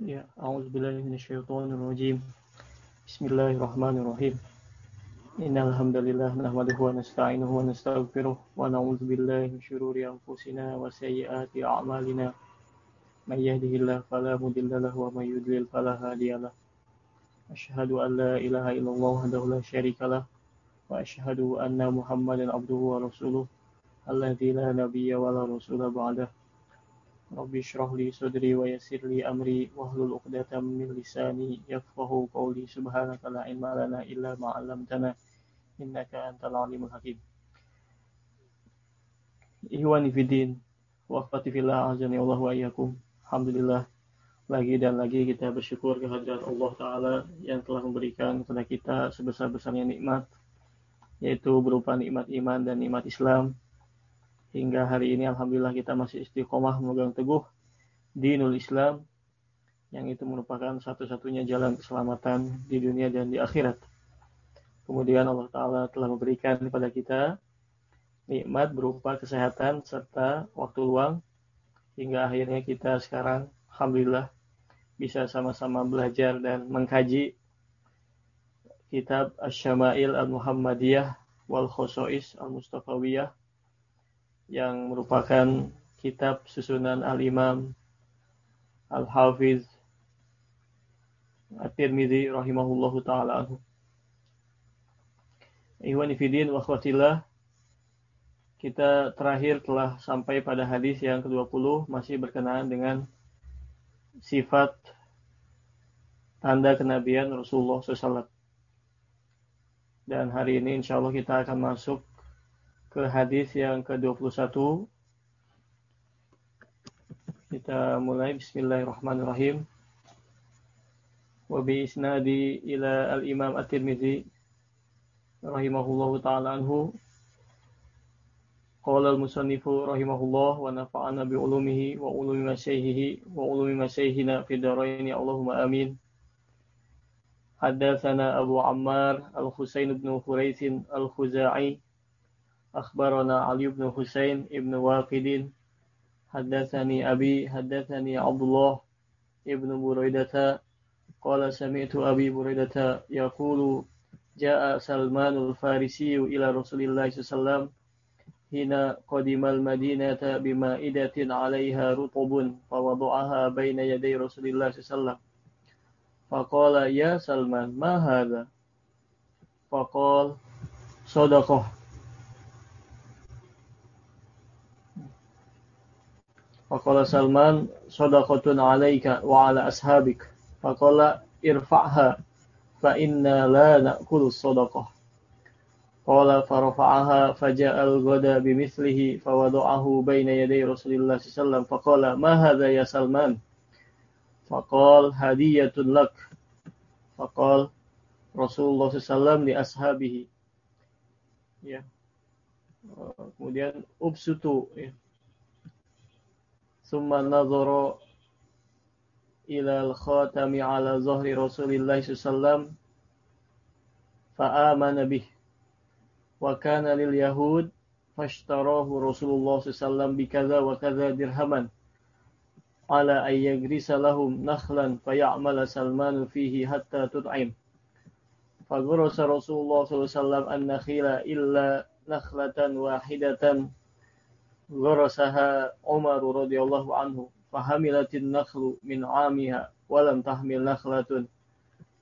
Ya, a'udzubillahi minasyaitonir rajim. Bismillahirrahmanirrahim. Innal hamdalillah nahmaduhu wa nasta'inuhu wa nastaghfiruh wa na'udzu billahi min shururi anfusina wa sayyiati a'malina. May yahdihillahu fala mudilla lahu wa may yudlil fala hadiyalah. Asyhadu an la ilaha illallah wahdahu la syarika lah wa asyhadu anna Muhammadan abduhu wa rasuluh alladzi la nabiyya wa la rasula ba'dahu. Rabbi syrah li sadri wa yassir li amri wahlul 'uqdatam min lisani yafqahu qawli subhanaka la ilma lana illa ma 'allamtana innaka antal alimul hakim. Ikhwani fiddin wa akhwati fillah azani Allah wa iyyakum. Alhamdulillah lagi dan lagi kita bersyukur kehadirat Allah taala yang telah memberikan kepada kita sebesar-besarnya nikmat yaitu berupa nikmat iman dan nikmat Islam hingga hari ini alhamdulillah kita masih istiqomah memegang teguh dinul Islam yang itu merupakan satu-satunya jalan keselamatan di dunia dan di akhirat. Kemudian Allah Ta'ala telah memberikan kepada kita nikmat berupa kesehatan serta waktu luang hingga akhirnya kita sekarang Alhamdulillah bisa sama-sama belajar dan mengkaji kitab Asy-Syama'il Al-Muhammadiyah wal Khosois Al-Mustafawiyah yang merupakan kitab susunan Al-Imam Al-Hafiz At-Tirmidzi rahimahullahu taala anhu. Ifidin wa kita terakhir telah sampai pada hadis yang ke-20 masih berkenaan dengan sifat tanda kenabian Rasulullah SAW. Dan hari ini insya Allah kita akan masuk ke hadis yang ke-21. Kita mulai bismillahirrahmanirrahim. Wa bi isnadi ila al-Imam At-Tirmizi rahimahullahu taala anhu Qala al-musannifu rahimahullah wa nafa'ana bi ulumihi wa ulumi masyayhihi wa ulumi masyayhina fi daraini Allahumma amin. Abu Ammar Al-Husain bin Khuraiz Al-Khuzai أخبرنا علي بن حسين بن واقد حدثني أبي حدثني عبد الله بن بريدة قال سمعت أبي بريدة يقول جاء سلمان الفارسي إلى رسول الله صلى الله عليه وسلم حين قدم المدينة بمائدة عليها رطب فوضعها بين يدي رسول الله صلى الله عليه وسلم. فقال يا سلمان ما هذا؟ فقال صدقه. Faqala Salman sadaqatun alaika wa ala ashabik. Faqala irfa'ha fa inna la na'kulu sadaqah. Qala farafa'aha faja'al ghada bimithlihi fawada'ahu baina yaday Rasulillah sallallahu faqala ma hadha ya Salman? Faqal hadiyatun lak. Faqal Rasulullah sallallahu li ashabihi. Ya. Kemudian ubsutu ya. ثم نظر إلى الخاتم على ظهر رسول الله صلى الله عليه وسلم فآمن به. وكان لليهود فاشتراه رسول الله صلى الله عليه وسلم بكذا وكذا درهما على أن يجرس لهم نخلا فيعمل سلمان فيه حتى تطعم. فغرس رسول الله صلى الله عليه وسلم النخيل إلا نخلة واحدة غرسها عمر رضي الله عنه فحملت النخل من عامها ولم تحمل نخلة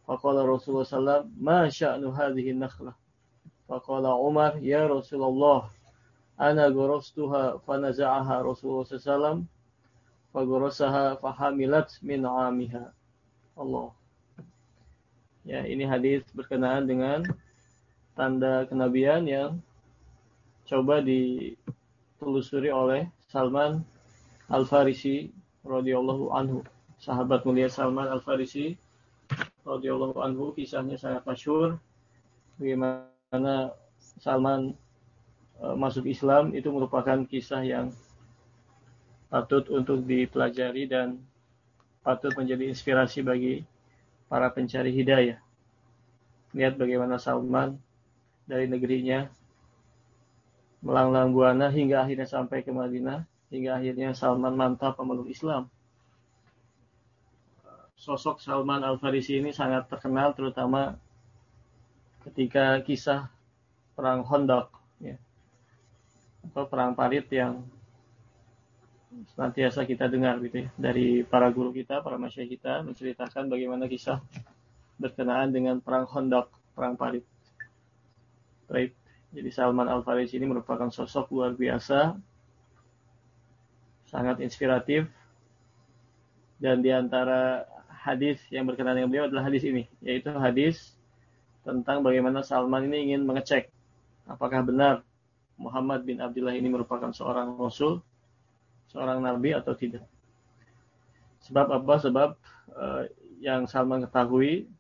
فقال رسول الله صلى الله عليه وسلم ما شأن هذه النخلة فقال عمر يا رسول الله أنا غرستها فنزعها رسول الله صلى الله عليه وسلم فغرسها فحملت من عامها Allah Ya, ini hadis berkenaan dengan tanda kenabian yang coba di ditelusuri oleh Salman Al-Farisi radhiyallahu anhu. Sahabat mulia Salman Al-Farisi radhiyallahu anhu kisahnya sangat masyhur bagaimana Salman e, masuk Islam itu merupakan kisah yang patut untuk dipelajari dan patut menjadi inspirasi bagi para pencari hidayah. Lihat bagaimana Salman dari negerinya melanglang buana hingga akhirnya sampai ke Madinah hingga akhirnya Salman mantap pemeluk Islam sosok Salman Al Farisi ini sangat terkenal terutama ketika kisah perang Hondak ya. atau perang Parit yang senantiasa kita dengar gitu ya dari para guru kita, para masyarakat kita menceritakan bagaimana kisah berkenaan dengan perang Hondak, perang Parit. Baik, jadi Salman Al Farisi ini merupakan sosok luar biasa, sangat inspiratif, dan di antara hadis yang berkenaan dengan beliau adalah hadis ini, yaitu hadis tentang bagaimana Salman ini ingin mengecek apakah benar Muhammad bin Abdullah ini merupakan seorang rasul, seorang nabi atau tidak. Sebab apa? Sebab uh, yang Salman ketahui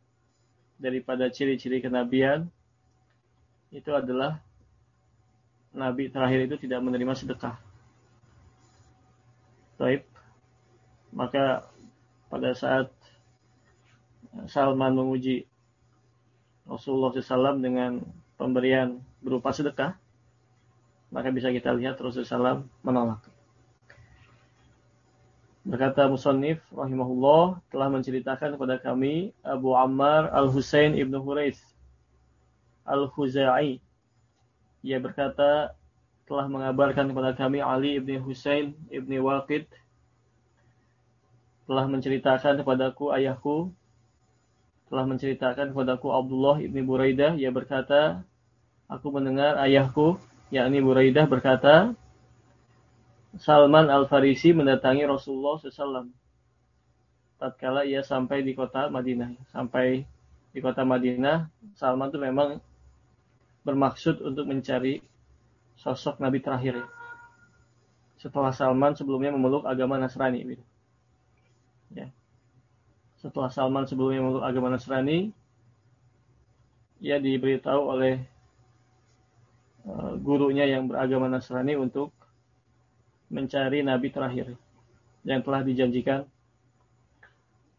daripada ciri-ciri kenabian itu adalah nabi terakhir itu tidak menerima sedekah. Baik. Maka pada saat Salman menguji Rasulullah SAW dengan pemberian berupa sedekah, maka bisa kita lihat Rasulullah SAW menolak. Berkata Musannif rahimahullah telah menceritakan kepada kami Abu Ammar Al-Husain Ibnu Hurais Al-Khuzai. Ia berkata telah mengabarkan kepada kami Ali Ibnu Husain Ibnu Waqid telah menceritakan kepadaku ayahku telah menceritakan kepadaku Abdullah ibni Buraidah ia berkata aku mendengar ayahku yakni Buraidah berkata Salman Al-Farisi mendatangi Rasulullah SAW tatkala ia sampai di kota Madinah sampai di kota Madinah Salman itu memang bermaksud untuk mencari sosok Nabi terakhir setelah Salman sebelumnya memeluk agama Nasrani ya. Setelah Salman sebelumnya memeluk agama Nasrani, ia diberitahu oleh uh, gurunya yang beragama Nasrani untuk mencari nabi terakhir yang telah dijanjikan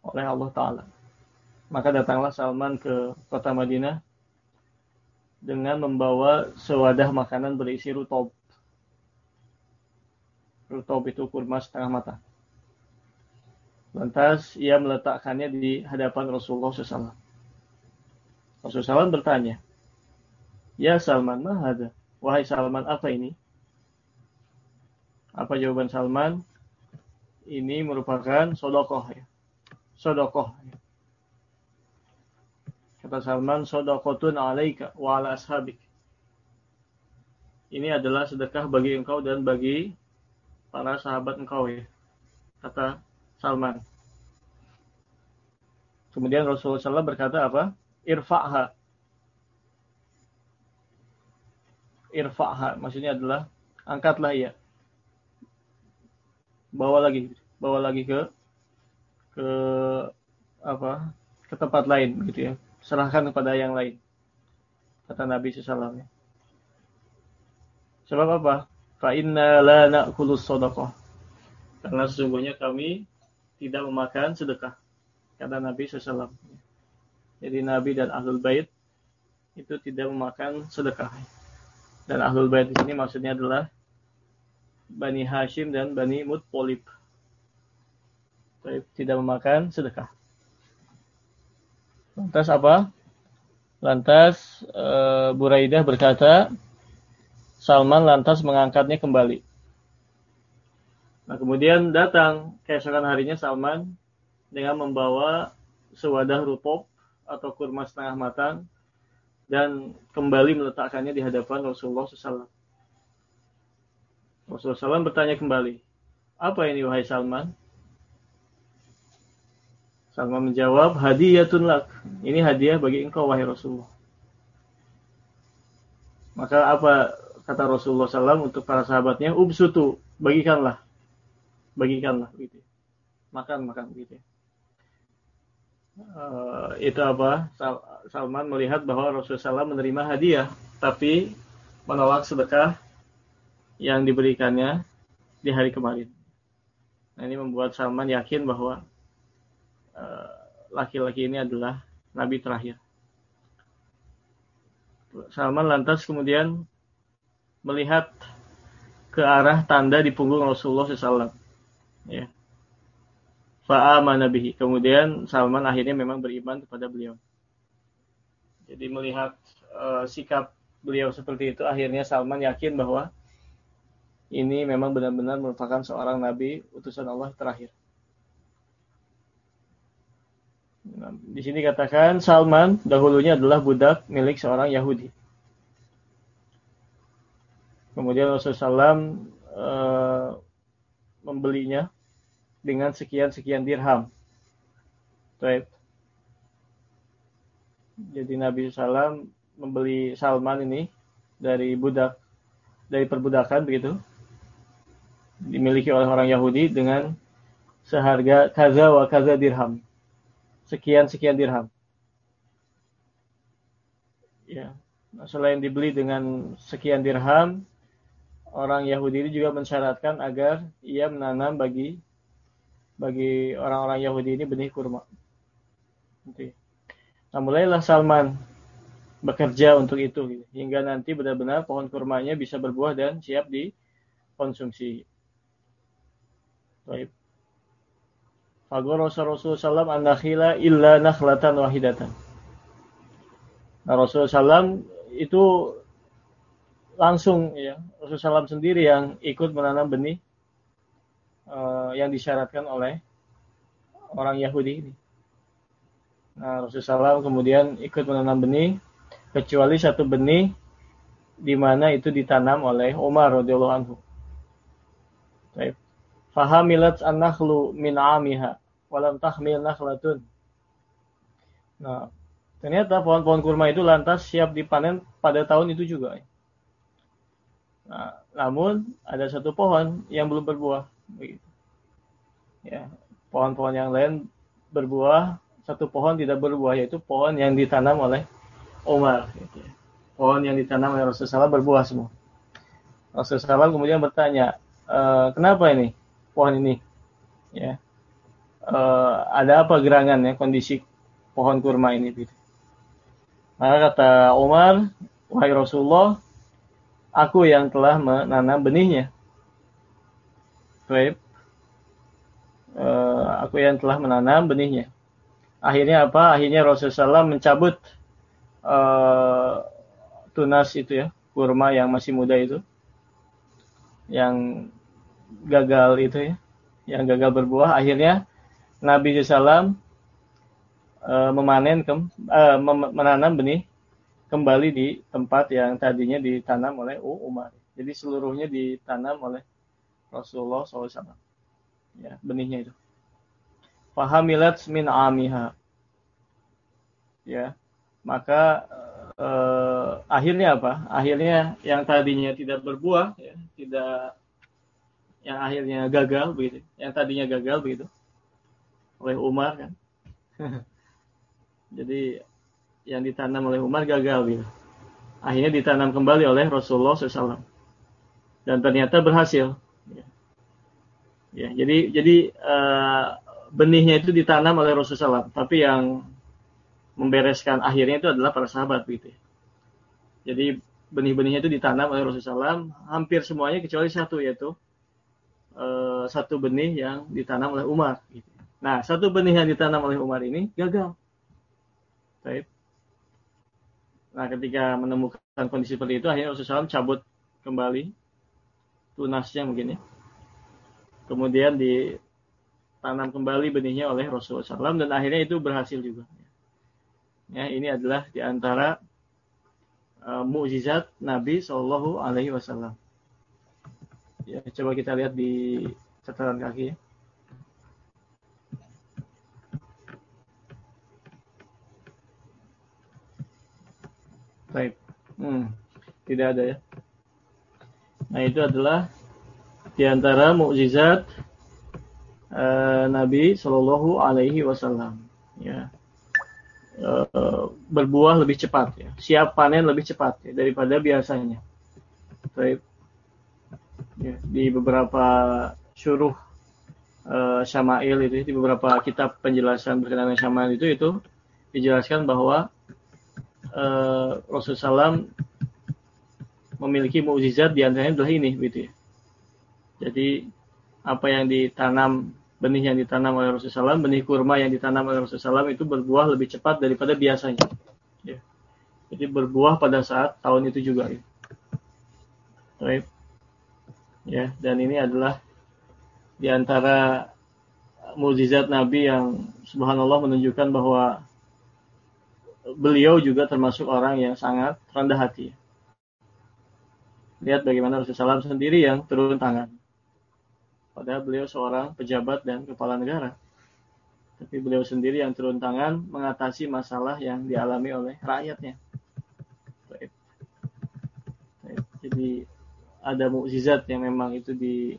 oleh Allah Ta'ala. Maka datanglah Salman ke kota Madinah dengan membawa sewadah makanan berisi rutob. Rutob itu kurma setengah mata. Lantas ia meletakkannya di hadapan Rasulullah SAW. Rasulullah SAW bertanya, Ya Salman, ada? Wahai Salman, apa ini? Apa jawaban Salman? Ini merupakan sodokoh. Ya. Sodokoh. Ya. Kata Salman, sodokotun alaika wa ala ashabik. Ini adalah sedekah bagi engkau dan bagi para sahabat engkau ya. Kata Salman. Kemudian Rasulullah SAW berkata apa? Irfa'ha. Irfa'ha. Maksudnya adalah angkatlah ya. Bawa lagi. Bawa lagi ke ke apa? ke tempat lain gitu ya. Serahkan kepada yang lain. Kata Nabi SAW. Sebab apa? Fa inna la na'kulu sadaqah. Karena sesungguhnya kami tidak memakan sedekah. Kata Nabi SAW. Jadi Nabi dan Ahlul Bait itu tidak memakan sedekah. Dan Ahlul Bait di sini maksudnya adalah Bani Hashim dan Bani Mutpolib. Tidak memakan sedekah. Lantas apa? Lantas uh, Buraidah berkata, Salman lantas mengangkatnya kembali. Nah, kemudian datang keesokan harinya Salman dengan membawa sewadah rupop atau kurma setengah matang dan kembali meletakkannya di hadapan Rasulullah SAW. Rasulullah SAW bertanya kembali, apa ini wahai Salman? Salman menjawab, hadiyatun lak. Ini hadiah bagi engkau wahai Rasulullah. Maka apa kata Rasulullah SAW untuk para sahabatnya? Ubsutu, bagikanlah bagikanlah gitu makan makan gitu uh, itu apa Salman melihat bahwa Rasulullah SAW menerima hadiah tapi menolak sedekah yang diberikannya di hari kemarin nah, ini membuat Salman yakin bahwa laki-laki uh, ini adalah nabi terakhir Salman lantas kemudian melihat ke arah tanda di punggung Rasulullah SAW. Ya. fa'amana bihi. Kemudian Salman akhirnya memang beriman kepada beliau. Jadi melihat uh, sikap beliau seperti itu, akhirnya Salman yakin bahwa ini memang benar-benar merupakan seorang nabi utusan Allah terakhir. Nah, di sini katakan Salman dahulunya adalah budak milik seorang Yahudi. Kemudian Rasulullah SAW uh, membelinya dengan sekian-sekian dirham. Right. Jadi Nabi SAW membeli Salman ini dari budak, dari perbudakan begitu, dimiliki oleh orang Yahudi dengan seharga kaza wa kaza dirham. Sekian-sekian dirham. Ya. Nah, selain dibeli dengan sekian dirham, orang Yahudi ini juga mensyaratkan agar ia menanam bagi bagi orang-orang Yahudi ini benih kurma. Nah, mulailah Salman bekerja untuk itu gitu. hingga nanti benar-benar pohon kurmanya bisa berbuah dan siap dikonsumsi. Baik. Fagor Rasulullah SAW an illa nakhlatan wahidatan. Nah, Rasulullah SAW itu langsung ya Rasulullah SAW sendiri yang ikut menanam benih uh, yang disyaratkan oleh orang Yahudi ini. Nah, Rasulullah SAW kemudian ikut menanam benih, kecuali satu benih di mana itu ditanam oleh Umar radhiyallahu anhu. Baik. Fahamilat an-nakhlu min amiha walam tahmil nakhlatun. Nah, ternyata pohon-pohon kurma itu lantas siap dipanen pada tahun itu juga. Nah, namun ada satu pohon yang belum berbuah. Ya, pohon-pohon yang lain berbuah, satu pohon tidak berbuah yaitu pohon yang ditanam oleh Umar. Gitu. Pohon yang ditanam oleh Rasulullah berbuah semua. Rasulullah kemudian bertanya, e, kenapa ini pohon ini? Ya, e, ada apa gerangan ya kondisi pohon kurma ini? Gitu. Maka kata Umar, wahai Rasulullah, aku yang telah menanam benihnya. Baik. Uh, aku yang telah menanam benihnya. Akhirnya apa? Akhirnya Rasulullah SAW mencabut uh, tunas itu ya, kurma yang masih muda itu, yang gagal itu ya, yang gagal berbuah. Akhirnya Nabi SAW uh, memanen, ke, uh, menanam benih kembali di tempat yang tadinya ditanam oleh Umar. Jadi seluruhnya ditanam oleh Rasulullah SAW. Ya, benihnya itu. Fahamilat min amiha. Ya, maka eh, akhirnya apa? Akhirnya yang tadinya tidak berbuah, ya, tidak yang akhirnya gagal begitu, yang tadinya gagal begitu oleh Umar kan. Jadi yang ditanam oleh Umar gagal gitu. Akhirnya ditanam kembali oleh Rasulullah SAW. Dan ternyata berhasil. Ya, ya jadi jadi uh, benihnya itu ditanam oleh Rasulullah SAW. Tapi yang membereskan akhirnya itu adalah para sahabat gitu. Jadi benih-benihnya itu ditanam oleh Rasulullah SAW. Hampir semuanya kecuali satu yaitu uh, satu benih yang ditanam oleh Umar. Nah satu benih yang ditanam oleh Umar ini gagal. Baik. Nah, ketika menemukan kondisi seperti itu, akhirnya Rasulullah SAW cabut kembali tunasnya mungkin ya. Kemudian ditanam kembali benihnya oleh Rasulullah SAW dan akhirnya itu berhasil juga. Ya, ini adalah di antara uh, mukjizat Nabi Shallallahu Alaihi Wasallam. Ya, coba kita lihat di catatan kaki ya. Baik. Hmm, tidak ada ya. Nah, itu adalah di antara mukjizat uh, Nabi Shallallahu alaihi wasallam, ya. Uh, berbuah lebih cepat ya. Siap panen lebih cepat ya, daripada biasanya. Baik. Ya, di beberapa syuruh uh, Syama'il itu di beberapa kitab penjelasan berkenaan Syama'il itu itu dijelaskan bahwa uh, Rasulullah SAW memiliki mukjizat di antaranya adalah ini gitu ya. Jadi apa yang ditanam benih yang ditanam oleh Rasulullah SAW, benih kurma yang ditanam oleh Rasulullah SAW itu berbuah lebih cepat daripada biasanya. Ya. Jadi berbuah pada saat tahun itu juga. Ya. Right. Ya, dan ini adalah di antara mukjizat Nabi yang subhanallah menunjukkan bahwa beliau juga termasuk orang yang sangat rendah hati. Lihat bagaimana Rasulullah SAW sendiri yang turun tangan. Padahal beliau seorang pejabat dan kepala negara. Tapi beliau sendiri yang turun tangan mengatasi masalah yang dialami oleh rakyatnya. Jadi ada mukjizat yang memang itu di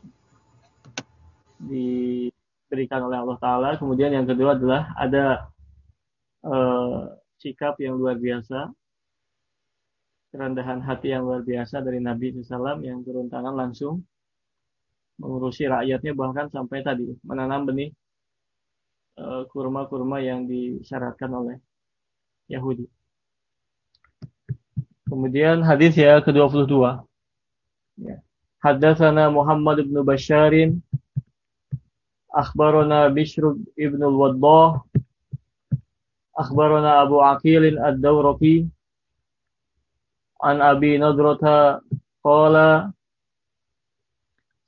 diberikan oleh Allah Taala. Kemudian yang kedua adalah ada uh, sikap yang luar biasa, kerendahan hati yang luar biasa dari Nabi SAW yang turun tangan langsung mengurusi rakyatnya bahkan sampai tadi menanam benih eh, kurma-kurma yang disyaratkan oleh Yahudi. Kemudian hadis ya ke-22. Ya. Hadatsana Muhammad bin Basharin akhbarana Bishr ibn al-Waddah akhbarana Abu Aqil ad-Dawraqi an Abi Nadrata qala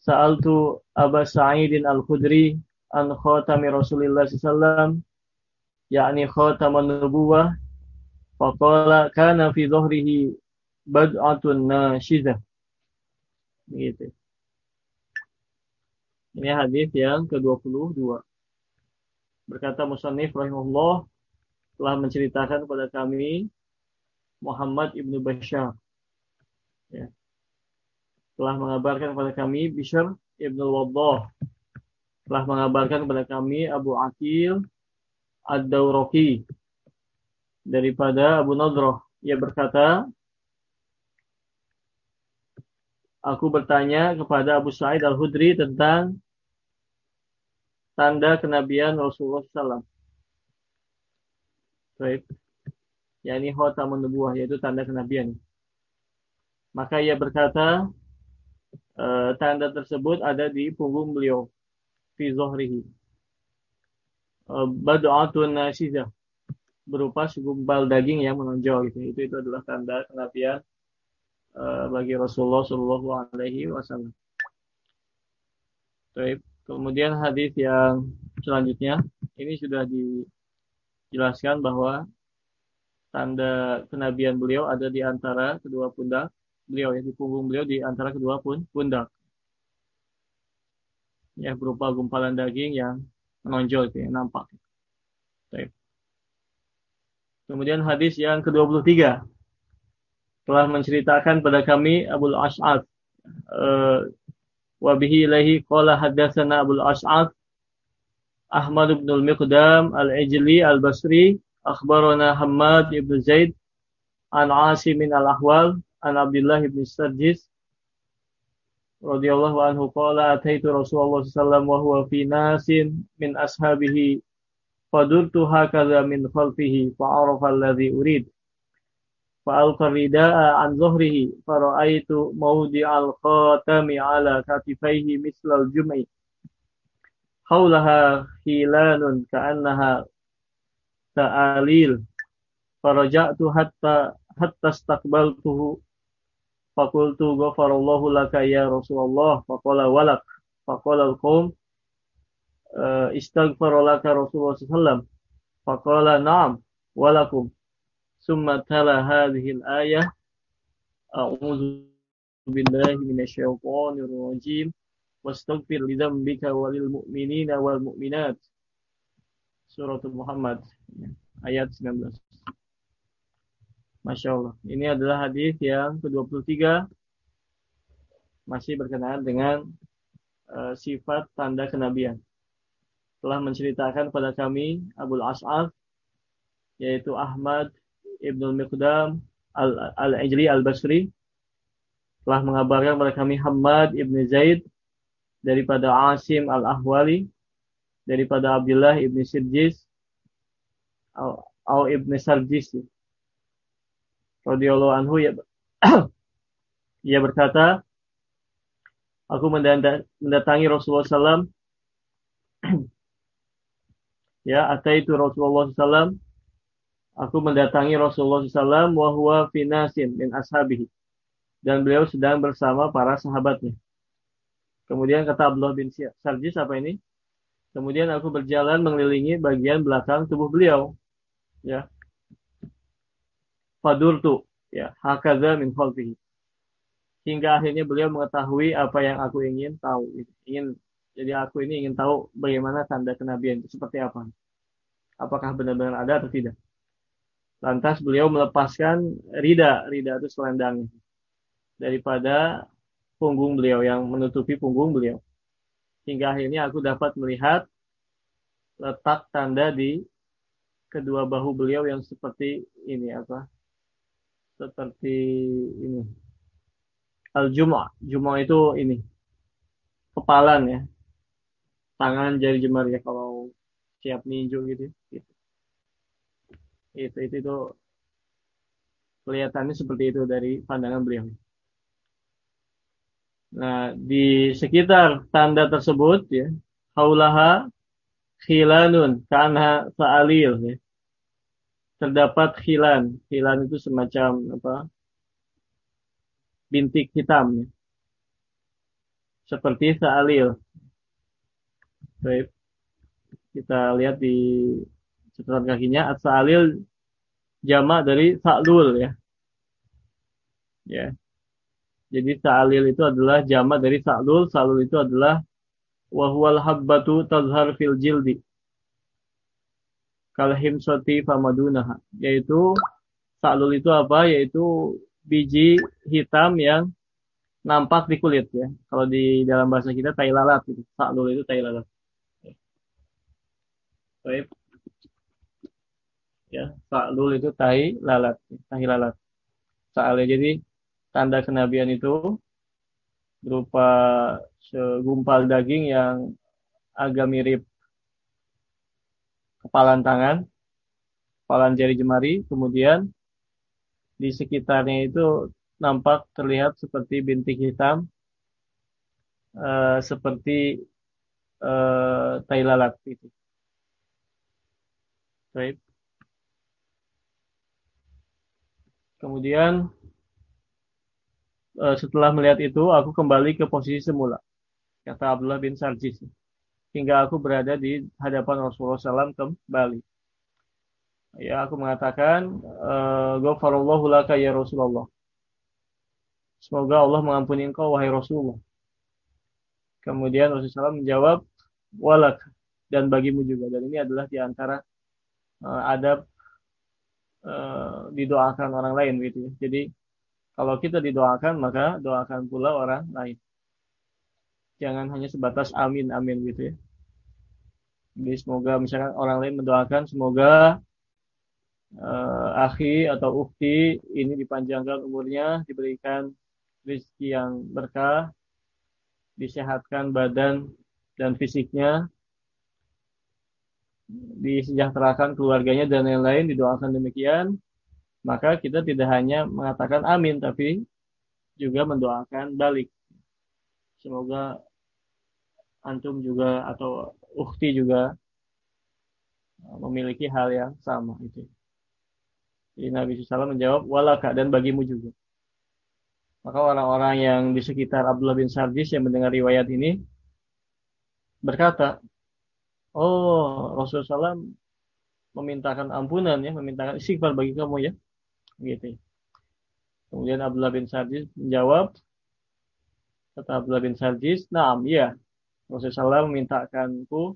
Sa'altu Aba Sa'idin Al-Khudri an khatami Rasulullah SAW yakni khataman nubuwah faqala kana fi dhuhrihi bad'atun nashidah gitu. Ini hadis yang ke-22 berkata musannif rahimahullah telah menceritakan kepada kami Muhammad ibnu Bashar. Ya. Telah mengabarkan kepada kami Bishr ibn Waddah. Telah mengabarkan kepada kami Abu Akil Ad-Dawraki daripada Abu Nadroh ia berkata aku bertanya kepada Abu Sa'id Al-Hudri tentang tanda kenabian Rasulullah SAW. Baik. yakni khotamun nubuwah yaitu tanda kenabian. Maka ia berkata, uh, tanda tersebut ada di punggung beliau fi zohrihi uh, badu'atun nasizah berupa segumpal daging yang menonjol gitu. Itu itu adalah tanda kenabian bagi Rasulullah Shallallahu alaihi wasallam. Kemudian hadis yang selanjutnya ini sudah dijelaskan bahwa tanda kenabian beliau ada di antara kedua pundak beliau ya di punggung beliau di antara kedua pun pundak ya berupa gumpalan daging yang menonjol yang nampak Baik. kemudian hadis yang ke-23 telah menceritakan pada kami Abdul Ash'ad uh, wa bihi qala haddatsana Abdul Ash'ad Ahmad bin al-Miqdam al-Ijli al-Basri akhbarana Hamad ibn Zaid an Asim al-Ahwal an Abdullah bin Sarjis radhiyallahu anhu qala ataitu Rasulullah sallallahu wa huwa fi nasin min ashabihi fadurtu hakadha min khalfihi fa'arafa alladhi urid fa'alqa rida'a an zuhrihi fara'aitu mawdi'al khatami ala katifaihi mislal jum'i hawlaha khilanun ka'annaha ta'alil faraja'tu hatta hatta istaqbaltuhu Fakultu ghafarallahu laka ya Rasulullah. Faqala walak. Faqala al-qawm uh, istaghfar laka Rasulullah sallallahu Faqala na'am walakum. Summa tala hadhihi al-ayah. A'udzu billahi minasyaitonir rajim. Wastaghfir li dzambika walil mu'minina wal mu'minat. Suratul Muhammad ayat 19. Masya Allah. Ini adalah hadis yang ke-23 masih berkenaan dengan uh, sifat tanda kenabian. Telah menceritakan kepada kami Abu As'af yaitu Ahmad Ibnu Miqdam Al-Ijli Al-Basri telah mengabarkan kepada kami Hamad Ibnu Zaid daripada Asim Al-Ahwali daripada Abdullah Ibnu Sirjis atau Ibnu Sarjis. Radhiyallahu anhu ya ia berkata aku mendatangi Rasulullah SAW ya, ataitu Rasulullah SAW aku mendatangi Rasulullah SAW wahwa finasin min ashabihi dan beliau sedang bersama para sahabatnya. Kemudian kata Abdullah bin Sarjis apa ini? Kemudian aku berjalan mengelilingi bagian belakang tubuh beliau. Ya. Fadurtu ya hakaza min khalfihi. Hingga akhirnya beliau mengetahui apa yang aku ingin tahu. Ingin jadi aku ini ingin tahu bagaimana tanda kenabian itu seperti apa. Apakah benar-benar ada atau tidak. Lantas beliau melepaskan rida, rida itu selendangnya daripada punggung beliau yang menutupi punggung beliau. Hingga akhirnya aku dapat melihat letak tanda di kedua bahu beliau yang seperti ini apa? Seperti ini. Al-Jum'ah. Jum'ah itu ini. Kepalan ya. Tangan jari jemari ya kalau siap ninju gitu. gitu itu itu itu kelihatannya seperti itu dari pandangan beliau. Nah, di sekitar tanda tersebut ya, haulaha khilanun karena sa'alil ya. Terdapat khilan. Khilan itu semacam apa? bintik hitam ya. Seperti sa'alil. Baik. Kita lihat di catatan kakinya as-salil jamak dari sa'lul ya. Ya. Jadi sa'lil itu adalah jamak dari sa'lul, sa'lul itu adalah wahwal habbatu tazhar fil jildi. Kalhim soti famadunaha. Yaitu sa'lul itu apa? Yaitu biji hitam yang nampak di kulit ya. Kalau di dalam bahasa kita tai lalat gitu. Sa'lul itu tai lalat. Baik ya sa'lul itu tahi lalat tahi lalat sa'alnya jadi tanda kenabian itu berupa segumpal daging yang agak mirip kepalan tangan kepalan jari jemari kemudian di sekitarnya itu nampak terlihat seperti bintik hitam uh, seperti uh, tai lalat itu. Baik. Kemudian eh, setelah melihat itu, aku kembali ke posisi semula. Kata Abdullah bin Sarjis. Hingga aku berada di hadapan Rasulullah SAW kembali. Ya, aku mengatakan, eh, Ghafarallahu laka ya Rasulullah. Semoga Allah mengampuni engkau, wahai Rasulullah. Kemudian Rasulullah SAW menjawab, walak, dan bagimu juga. Dan ini adalah di antara uh, adab uh, didoakan orang lain gitu ya. Jadi kalau kita didoakan maka doakan pula orang lain. Jangan hanya sebatas amin amin gitu ya. Jadi semoga misalkan orang lain mendoakan semoga uh, akhi atau ukti ini dipanjangkan umurnya, diberikan rezeki yang berkah, disehatkan badan dan fisiknya, disejahterakan keluarganya dan lain-lain didoakan demikian maka kita tidak hanya mengatakan amin tapi juga mendoakan balik. Semoga antum juga atau ukti juga memiliki hal yang sama itu. Jadi Nabi SAW menjawab walaka dan bagimu juga. Maka orang-orang yang di sekitar Abdullah bin Sardis yang mendengar riwayat ini berkata Oh, Rasulullah SAW memintakan ampunan ya, memintakan istighfar bagi kamu ya. Gitu. Kemudian Abdullah bin Sarjis menjawab, kata Abdullah bin Sarjis, "Naam, iya. Rasulullah SAW memintakanku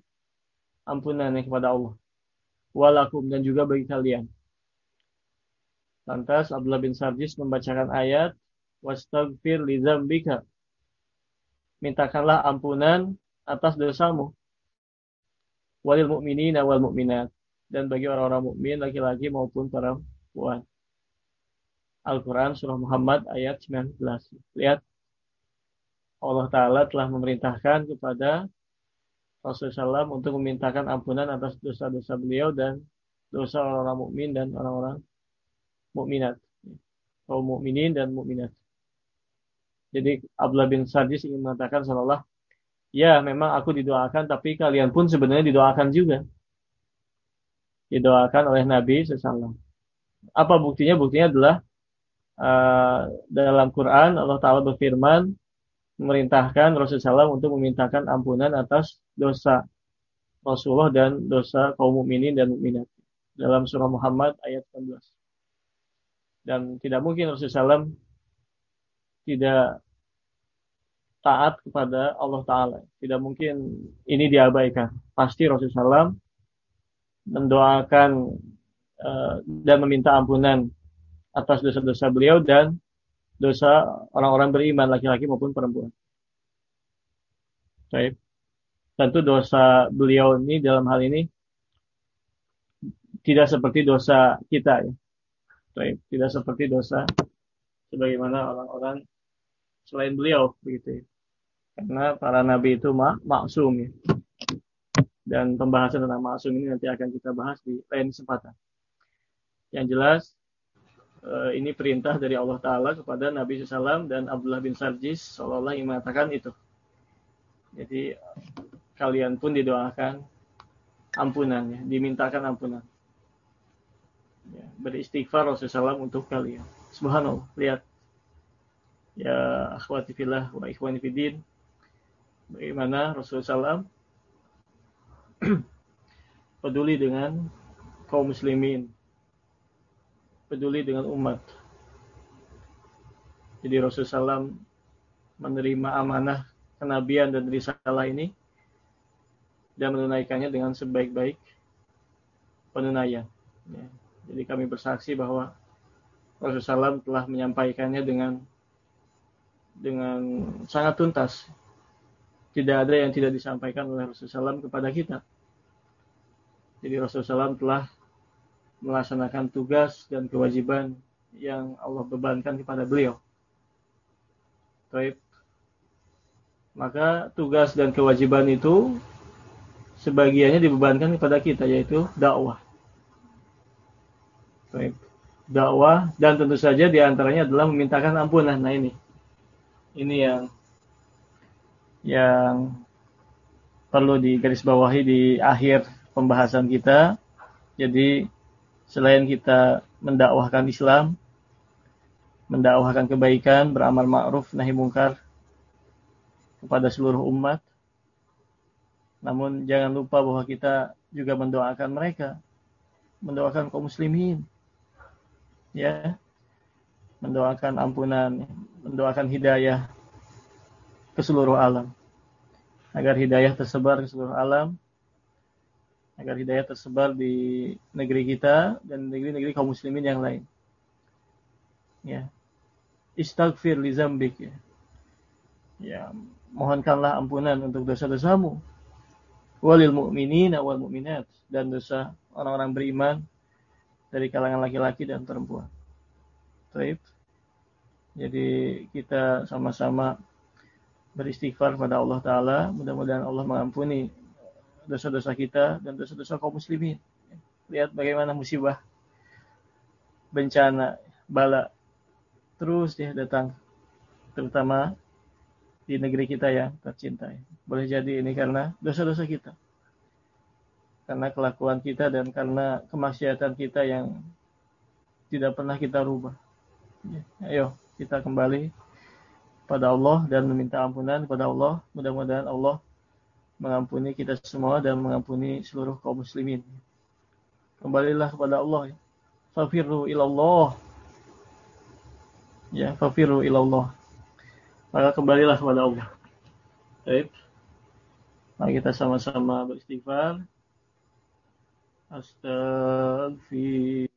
ampunan ya kepada Allah. Walakum dan juga bagi kalian. Lantas Abdullah bin Sarjis membacakan ayat Wastagfir li zambika. Mintakanlah ampunan atas dosamu walil mu'minina wal mu'minat dan bagi orang-orang mukmin laki-laki maupun perempuan. Al-Quran Surah Muhammad ayat 19. Lihat, Allah Ta'ala telah memerintahkan kepada Rasulullah SAW untuk memintakan ampunan atas dosa-dosa beliau dan dosa orang-orang mukmin dan orang-orang mukminat. Kaum mukminin dan mukminat. Jadi Abdullah bin Sadis ingin mengatakan seolah ya memang aku didoakan, tapi kalian pun sebenarnya didoakan juga. Didoakan oleh Nabi SAW. Apa buktinya? Buktinya adalah uh, dalam Quran Allah Ta'ala berfirman memerintahkan Rasulullah SAW untuk memintakan ampunan atas dosa Rasulullah dan dosa kaum mukminin dan mukminat dalam surah Muhammad ayat 19. Dan tidak mungkin Rasulullah SAW tidak taat kepada Allah Ta'ala. Tidak mungkin ini diabaikan. Pasti Rasulullah SAW mendoakan uh, dan meminta ampunan atas dosa-dosa beliau dan dosa orang-orang beriman laki-laki maupun perempuan. Baik. Tentu dosa beliau ini dalam hal ini tidak seperti dosa kita ya. Baik. Tidak seperti dosa sebagaimana orang-orang selain beliau begitu ya. Karena para nabi itu mak maksum ya. Dan pembahasan tentang maksum ini nanti akan kita bahas di lain kesempatan. Yang jelas eh, ini perintah dari Allah Ta'ala kepada Nabi SAW dan Abdullah bin Sarjis seolah-olah yang mengatakan itu. Jadi kalian pun didoakan ampunannya, dimintakan ampunan. Ya, beristighfar Rasulullah SAW untuk kalian. Subhanallah, lihat. Ya akhwati fillah wa ikhwani fiddin bagaimana Rasulullah SAW peduli dengan kaum muslimin, peduli dengan umat. Jadi Rasulullah SAW menerima amanah kenabian dan risalah ini dan menunaikannya dengan sebaik-baik penunaian. Ya. Jadi kami bersaksi bahwa Rasulullah SAW telah menyampaikannya dengan dengan sangat tuntas tidak ada yang tidak disampaikan oleh Rasulullah SAW kepada kita. Jadi Rasulullah SAW telah melaksanakan tugas dan kewajiban yang Allah bebankan kepada beliau. Baik. Maka tugas dan kewajiban itu sebagiannya dibebankan kepada kita yaitu dakwah. Baik. Dakwah dan tentu saja di antaranya adalah memintakan ampunan. Nah ini, ini yang yang perlu digarisbawahi di akhir pembahasan kita. Jadi selain kita mendakwahkan Islam, mendakwahkan kebaikan, beramal ma'ruf, nahi mungkar kepada seluruh umat. Namun jangan lupa bahwa kita juga mendoakan mereka, mendoakan kaum muslimin. Ya. Mendoakan ampunan, mendoakan hidayah ke seluruh alam agar hidayah tersebar ke seluruh alam, agar hidayah tersebar di negeri kita dan negeri-negeri kaum muslimin yang lain. Ya. Istighfir li zambik ya. Ya, mohonkanlah ampunan untuk dosa-dosamu. Walil mu'minin wal mu'minat dan dosa orang-orang beriman dari kalangan laki-laki dan perempuan. Taib. Jadi kita sama-sama beristighfar kepada Allah Ta'ala. Mudah-mudahan Allah mengampuni dosa-dosa kita dan dosa-dosa kaum muslimin. Lihat bagaimana musibah, bencana, bala terus dia datang. Terutama di negeri kita yang tercinta. Boleh jadi ini karena dosa-dosa kita. Karena kelakuan kita dan karena kemaksiatan kita yang tidak pernah kita rubah. Ayo kita kembali pada Allah dan meminta ampunan kepada Allah. Mudah-mudahan Allah mengampuni kita semua dan mengampuni seluruh kaum muslimin. Kembalilah kepada Allah. Fafirru ilallah. Ya, fafirru ilallah. Maka kembalilah kepada Allah. Baik. Mari kita sama-sama beristighfar. Astagfirullah.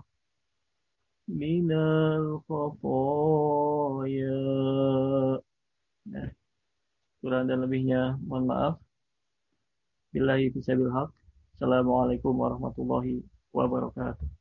minal khotoya. Nah, kurang dan lebihnya mohon maaf. Billahi bisabil haq. Assalamualaikum warahmatullahi wabarakatuh.